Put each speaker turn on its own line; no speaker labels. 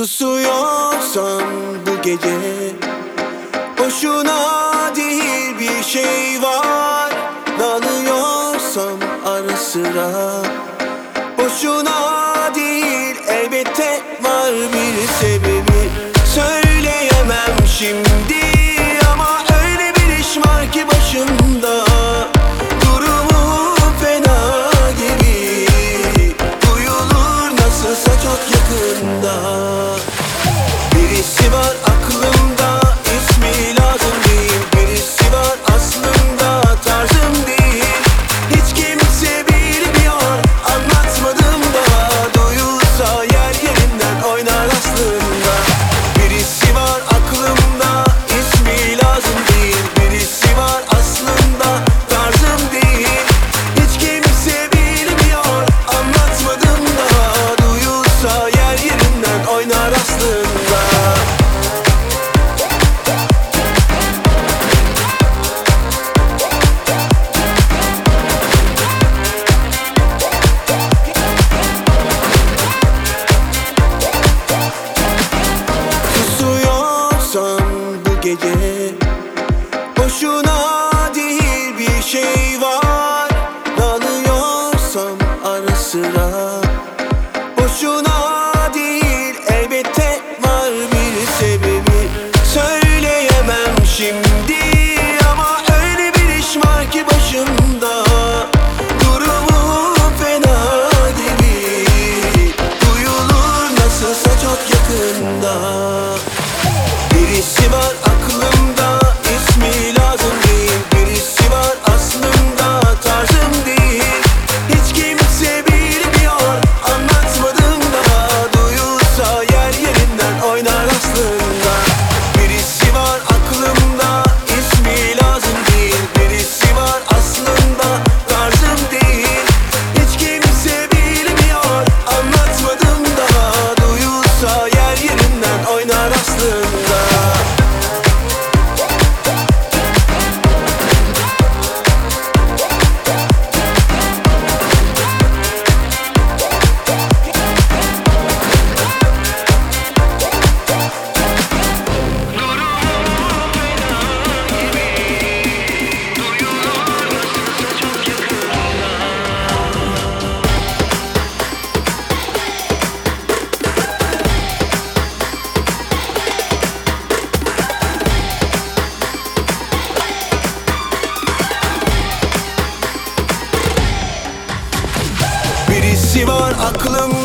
Susuyorsan bu gece Boşuna değil bir şey var. Dalıyorsam ara sıra gece. Boşuna değil bir şey var. Dalıyorsam ara sıra. Boşuna değil elbette var bir sebebi. Söyleyemem şimdi ama öyle bir iş var ki başımda. Durumu fena gibi Duyulur nasılsa çok yakında sesi var aklım